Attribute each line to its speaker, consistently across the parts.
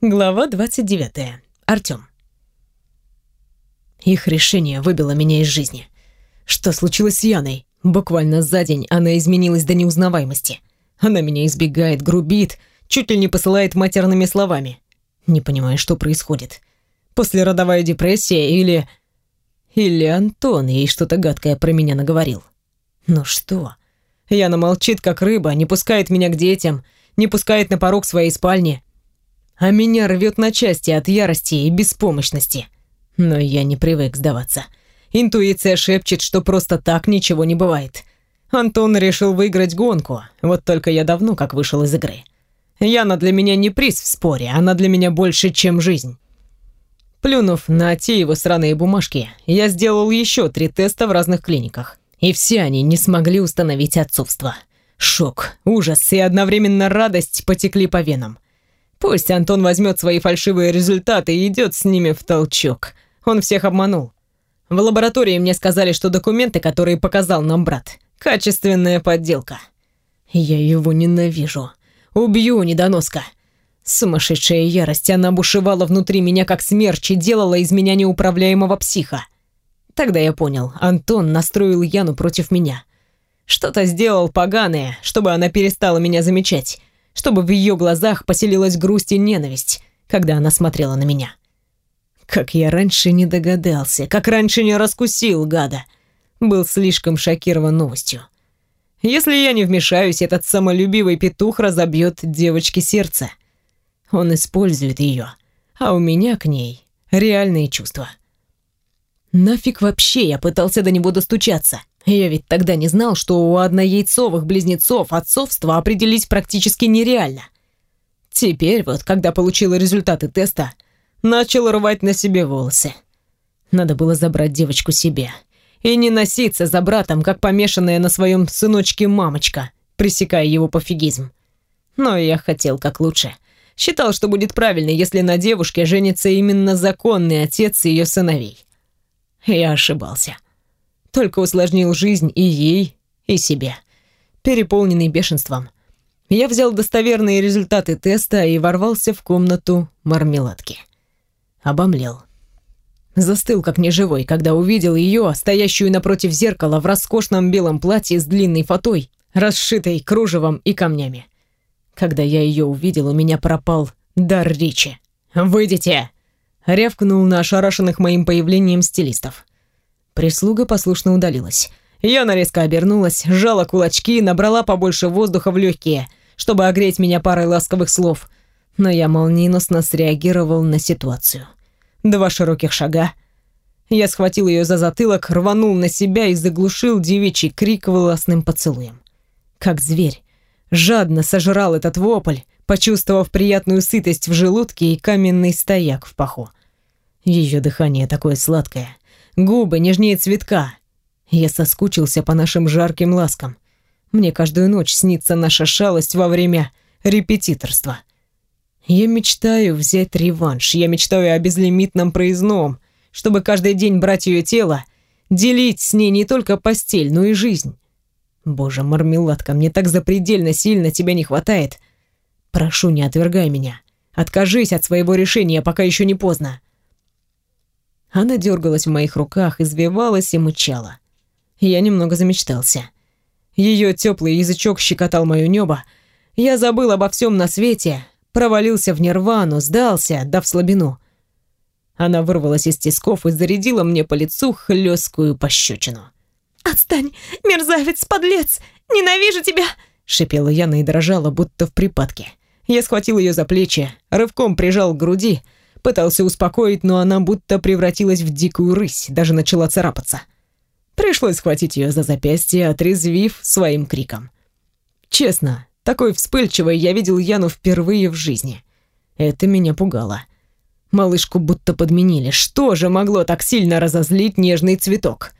Speaker 1: Глава 29. Артём. Их решение выбило меня из жизни. Что случилось с Яной? Буквально за день она изменилась до неузнаваемости. Она меня избегает, грубит, чуть ли не посылает матерными словами. Не понимаю, что происходит. Послеродовая депрессия или... Или Антон ей что-то гадкое про меня наговорил. Ну что? Яна молчит, как рыба, не пускает меня к детям, не пускает на порог своей спальни, а меня рвет на части от ярости и беспомощности. Но я не привык сдаваться. Интуиция шепчет, что просто так ничего не бывает. Антон решил выиграть гонку, вот только я давно как вышел из игры. Яна для меня не приз в споре, она для меня больше, чем жизнь. Плюнув на те его сраные бумажки, я сделал еще три теста в разных клиниках. И все они не смогли установить отцовство. Шок, ужас и одновременно радость потекли по венам. Пусть Антон возьмет свои фальшивые результаты и идет с ними в толчок. Он всех обманул. В лаборатории мне сказали, что документы, которые показал нам брат, качественная подделка. Я его ненавижу. Убью, недоноска. Сумасшедшая ярость, она бушевала внутри меня как смерч и делала из меня неуправляемого психа. Тогда я понял, Антон настроил Яну против меня. Что-то сделал поганое, чтобы она перестала меня замечать чтобы в ее глазах поселилась грусть и ненависть, когда она смотрела на меня. Как я раньше не догадался, как раньше не раскусил гада. Был слишком шокирован новостью. Если я не вмешаюсь, этот самолюбивый петух разобьет девочке сердце. Он использует ее, а у меня к ней реальные чувства. Нафиг вообще я пытался до него достучаться? Я ведь тогда не знал, что у однояйцовых близнецов отцовство определить практически нереально. Теперь вот, когда получила результаты теста, начал рвать на себе волосы. Надо было забрать девочку себе. И не носиться за братом, как помешанная на своем сыночке мамочка, пресекая его пофигизм. Но я хотел как лучше. Считал, что будет правильно, если на девушке женится именно законный отец ее сыновей. Я ошибался только усложнил жизнь и ей, и себе. Переполненный бешенством. Я взял достоверные результаты теста и ворвался в комнату мармеладки. Обомлел. Застыл как неживой, когда увидел ее, стоящую напротив зеркала в роскошном белом платье с длинной фатой, расшитой кружевом и камнями. Когда я ее увидел, у меня пропал дар речи. «Выйдите!» — рявкнул на ошарашенных моим появлением стилистов. Прислуга послушно удалилась. Яна резко обернулась, сжала кулачки, набрала побольше воздуха в легкие, чтобы огреть меня парой ласковых слов. Но я молниеносно среагировал на ситуацию. Два широких шага. Я схватил ее за затылок, рванул на себя и заглушил девичий крик властным поцелуем. Как зверь. Жадно сожрал этот вопль, почувствовав приятную сытость в желудке и каменный стояк в паху. Ее дыхание такое сладкое, Губы нежнее цветка. Я соскучился по нашим жарким ласкам. Мне каждую ночь снится наша шалость во время репетиторства. Я мечтаю взять реванш. Я мечтаю о безлимитном проездном, чтобы каждый день брать ее тело, делить с ней не только постель, но и жизнь. Боже, мармеладка, мне так запредельно сильно тебя не хватает. Прошу, не отвергай меня. Откажись от своего решения, пока еще не поздно. Она дергалась в моих руках, извивалась и мычала. Я немного замечтался. Ее теплый язычок щекотал мое небо. Я забыл обо всем на свете, провалился в нирвану, сдался, дав слабину. Она вырвалась из тисков и зарядила мне по лицу хлесткую пощечину.
Speaker 2: «Отстань, мерзавец, подлец! Ненавижу тебя!»
Speaker 1: Шипела Яна и дрожала, будто в припадке. Я схватил ее за плечи, рывком прижал к груди, Пытался успокоить, но она будто превратилась в дикую рысь, даже начала царапаться. Пришлось схватить ее за запястье, отрезвив своим криком. Честно, такой вспыльчивой я видел Яну впервые в жизни. Это меня пугало. Малышку будто подменили. Что же могло так сильно разозлить нежный цветок?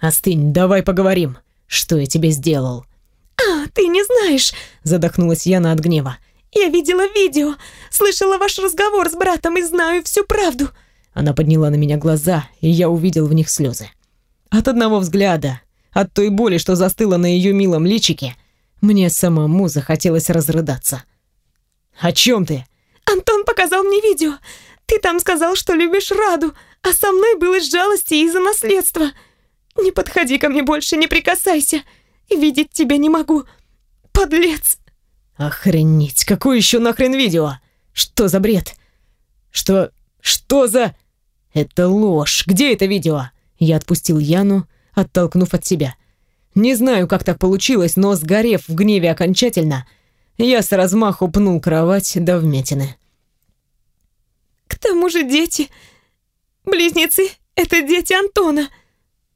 Speaker 1: «Остынь, давай поговорим. Что я тебе сделал?»
Speaker 2: «А, ты не знаешь!» Задохнулась Яна от гнева. «Я видела видео, слышала ваш разговор с братом и знаю всю правду».
Speaker 1: Она подняла на меня глаза, и я увидел в них слезы. От одного взгляда, от той боли, что застыла на ее милом личике, мне самому захотелось разрыдаться. «О чем ты?»
Speaker 2: Антон показал мне видео. Ты там сказал, что любишь Раду, а со мной был из жалости из-за наследства. Не подходи ко мне больше, не прикасайся. Видеть тебя не могу. Подлец!»
Speaker 1: «Охренеть! Какое еще нахрен видео? Что за бред? Что... что за...» «Это ложь! Где это видео?» Я отпустил Яну, оттолкнув от себя. Не знаю, как так получилось, но, сгорев в гневе окончательно, я с размаху пнул кровать до вмятины.
Speaker 2: «К тому же дети... Близнецы — это дети Антона!»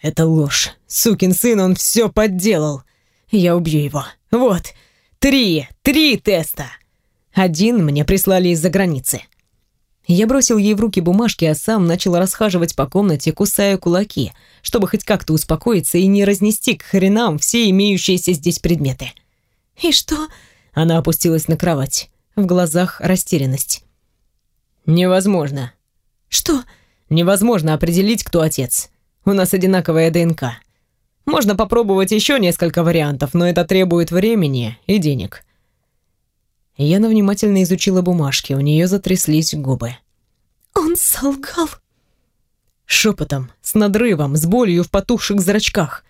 Speaker 1: «Это ложь. Сукин сын, он все подделал. Я убью его. Вот, три, три теста. Один мне прислали из-за границы». Я бросил ей в руки бумажки, а сам начал расхаживать по комнате, кусая кулаки, чтобы хоть как-то успокоиться и не разнести к хренам все имеющиеся здесь предметы.
Speaker 2: «И что?»
Speaker 1: Она опустилась на кровать. В глазах растерянность. «Невозможно».
Speaker 2: «Что?»
Speaker 1: «Невозможно определить, кто отец. У нас одинаковая ДНК. Можно попробовать еще несколько вариантов, но это требует времени и денег. Яна внимательно изучила бумажки, у нее затряслись губы.
Speaker 2: «Он солгал!»
Speaker 1: Шепотом, с надрывом, с болью в потухших зрачках.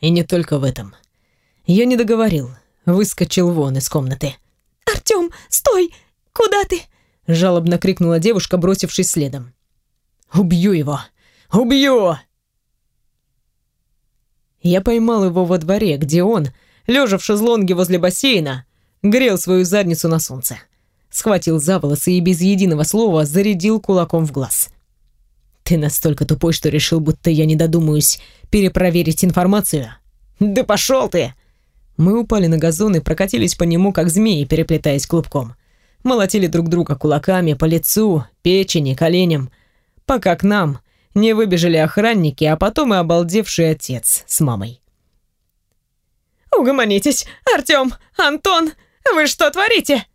Speaker 1: И не только в этом. Я не договорил, выскочил вон из комнаты.
Speaker 2: «Артём, стой! Куда ты?»
Speaker 1: Жалобно крикнула девушка, бросившись следом. «Убью его! Убью!» Я поймал его во дворе, где он, лежа в шезлонге возле бассейна, грел свою задницу на солнце. Схватил за волосы и без единого слова зарядил кулаком в глаз. «Ты настолько тупой, что решил, будто я не додумаюсь перепроверить информацию? Да пошел ты!» Мы упали на газон и прокатились по нему, как змеи, переплетаясь клубком. Молотили друг друга кулаками по лицу, печени, коленям, пока к нам не выбежали охранники, а потом и обалдевший отец с мамой.
Speaker 2: «Угомонитесь! Артем! Антон! Вы что творите?»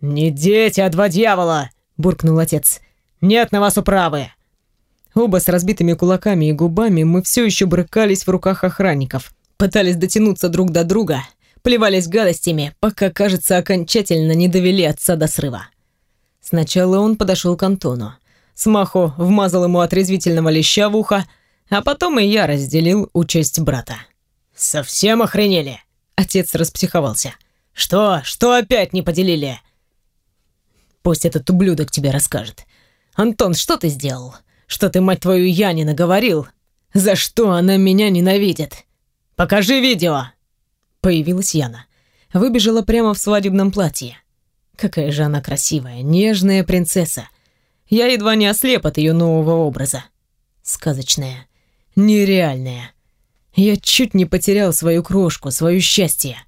Speaker 1: «Не дети, а два дьявола!» — буркнул отец. «Нет на вас управы!» Оба с разбитыми кулаками и губами мы все еще брыкались в руках охранников, пытались дотянуться друг до друга, плевались гадостями, пока, кажется, окончательно не довели отца до срыва. Сначала он подошел к Антону. Смаху вмазал ему отрезвительного леща в ухо, а потом и я разделил участь брата. «Совсем охренели?» Отец распсиховался. «Что? Что опять не поделили?» «Пусть этот ублюдок тебе расскажет. Антон, что ты сделал? Что ты, мать твою, я не наговорил? За что она меня ненавидит? Покажи видео!» Появилась Яна. Выбежала прямо в свадебном платье. Какая же она красивая, нежная принцесса. Я едва не ослеп от ее нового образа. Сказочная, нереальная. Я чуть не потерял свою крошку, свое счастье.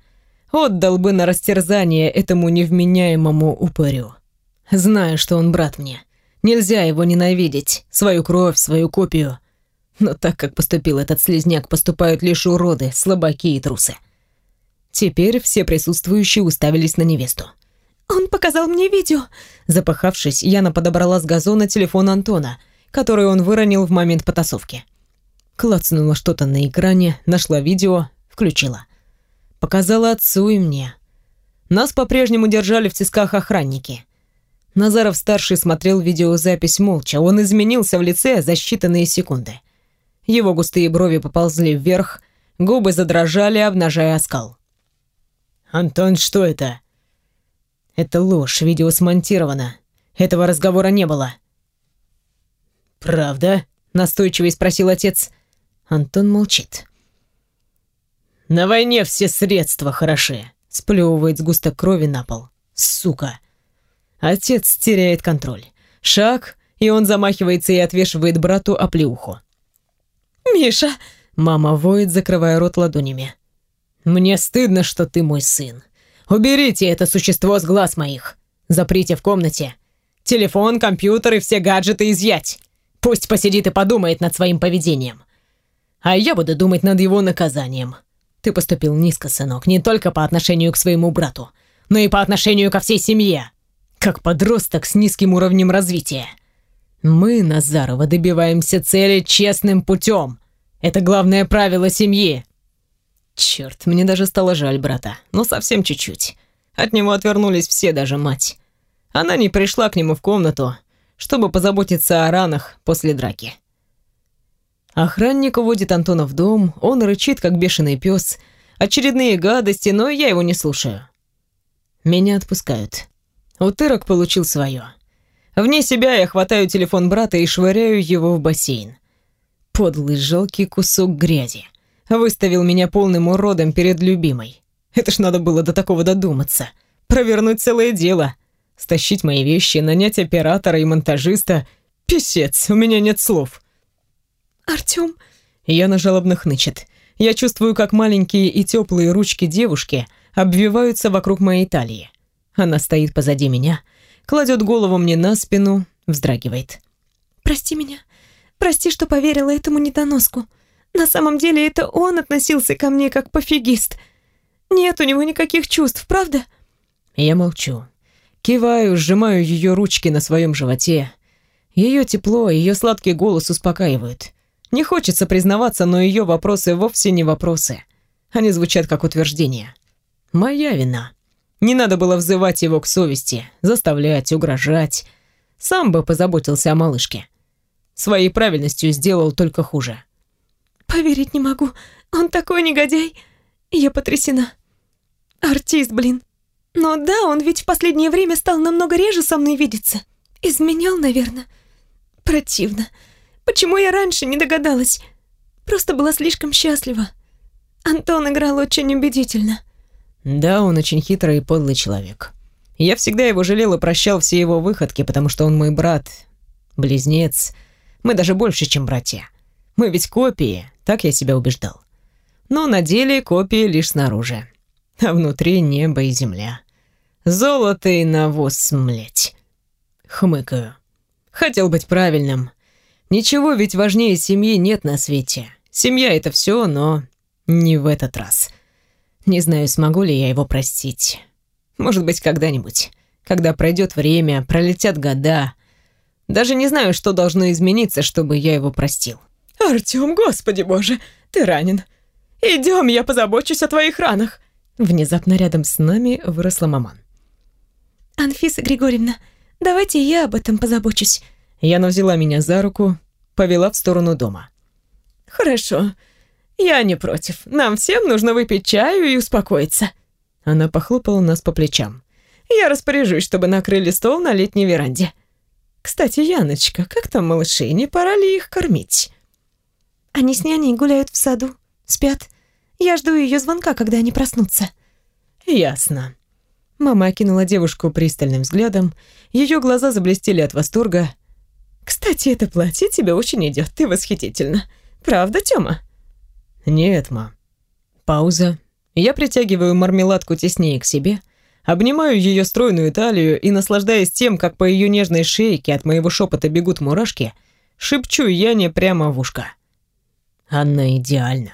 Speaker 1: Отдал бы на растерзание этому невменяемому упырю. Знаю, что он брат мне. Нельзя его ненавидеть, свою кровь, свою копию. Но так как поступил этот слезняк, поступают лишь уроды, слабаки и трусы. Теперь все присутствующие уставились на невесту.
Speaker 2: «Он показал мне видео!»
Speaker 1: Запахавшись, Яна подобрала с газона телефон Антона, который он выронил в момент потасовки. Клацнула что-то на экране, нашла видео, включила. Показала отцу и мне. Нас по-прежнему держали в тисках охранники. Назаров-старший смотрел видеозапись молча. Он изменился в лице за считанные секунды. Его густые брови поползли вверх, губы задрожали, обнажая оскал. «Антон, что это?» «Это ложь, видео смонтировано. Этого разговора не было». «Правда?» — настойчиво спросил отец. Антон молчит. «На войне все средства хороши», — сплевывает сгусток крови на пол. «Сука!» Отец теряет контроль. Шаг, и он замахивается и отвешивает брату оплеуху.
Speaker 2: «Миша!»
Speaker 1: — мама воет, закрывая рот ладонями. «Мне стыдно, что ты мой сын. Уберите это существо с глаз моих. Заприте в комнате. Телефон, компьютер и все гаджеты изъять. Пусть посидит и подумает над своим поведением а я буду думать над его наказанием. Ты поступил низко, сынок, не только по отношению к своему брату, но и по отношению ко всей семье, как подросток с низким уровнем развития. Мы, Назарова, добиваемся цели честным путем. Это главное правило семьи. Черт, мне даже стало жаль брата, но совсем чуть-чуть. От него отвернулись все, даже мать. Она не пришла к нему в комнату, чтобы позаботиться о ранах после драки. Охранник уводит Антона в дом, он рычит, как бешеный пес. Очередные гадости, но я его не слушаю. Меня отпускают. Утырок получил свое. Вне себя я хватаю телефон брата и швыряю его в бассейн. Подлый жалкий кусок грязи. Выставил меня полным уродом перед любимой. Это ж надо было до такого додуматься. Провернуть целое дело. Стащить мои вещи, нанять оператора и монтажиста. Писец, у меня нет слов.
Speaker 2: Артём...
Speaker 1: Яна жалобно хнычет. Я чувствую, как маленькие и теплые ручки девушки обвиваются вокруг моей талии. Она стоит позади меня, кладет голову мне на спину, вздрагивает.
Speaker 2: «Прости меня. Прости, что поверила этому недоноску. На самом деле это он относился ко мне как пофигист. Нет у него никаких чувств, правда?»
Speaker 1: Я молчу. Киваю, сжимаю ее ручки на своем животе. Ее тепло, ее сладкий голос успокаивают. Не хочется признаваться, но ее вопросы вовсе не вопросы. Они звучат как утверждение. Моя вина. Не надо было взывать его к совести, заставлять, угрожать. Сам бы позаботился о малышке. Своей правильностью сделал только хуже.
Speaker 2: «Поверить не могу. Он такой негодяй. Я потрясена. Артист, блин. Но да, он ведь в последнее время стал намного реже со мной видеться. Изменял, наверное. Противно. Почему я раньше не догадалась? Просто была слишком счастлива. Антон играл очень убедительно.
Speaker 1: Да, он очень хитрый и подлый человек. Я всегда его жалел и прощал все его выходки, потому что он мой брат, близнец. Мы даже больше, чем братья. Мы ведь копии, так я себя убеждал. Но на деле копии лишь снаружи. А внутри небо и земля. Золото и навоз, млеть. Хмыкаю. Хотел быть правильным. Ничего ведь важнее семьи нет на свете. Семья — это все, но не в этот раз. Не знаю, смогу ли я его простить. Может быть, когда-нибудь. Когда пройдет время, пролетят года. Даже не знаю, что должно измениться, чтобы я его простил.
Speaker 2: «Артём, господи боже, ты ранен. Идем, я позабочусь о твоих ранах».
Speaker 1: Внезапно рядом с нами выросла маман.
Speaker 2: «Анфиса Григорьевна, давайте я об этом позабочусь».
Speaker 1: Яна взяла меня за руку, повела в сторону дома.
Speaker 2: «Хорошо. «Я не против. Нам всем нужно выпить чаю и успокоиться».
Speaker 1: Она похлопала нас по плечам.
Speaker 2: «Я распоряжусь, чтобы накрыли стол на летней веранде. Кстати, Яночка, как там малыши, не пора ли их кормить?» «Они с няней гуляют в саду. Спят. Я жду ее звонка, когда они проснутся».
Speaker 1: «Ясно». Мама окинула девушку пристальным взглядом. Ее глаза заблестели от восторга. «Кстати, это платье тебе очень идет, ты восхитительна. Правда, Тёма?» «Нет, ма». Пауза. Я притягиваю мармеладку теснее к себе, обнимаю ее стройную талию и, наслаждаясь тем, как по ее нежной шейке от моего шепота бегут мурашки, шепчу Яне прямо в ушко. Она идеальна.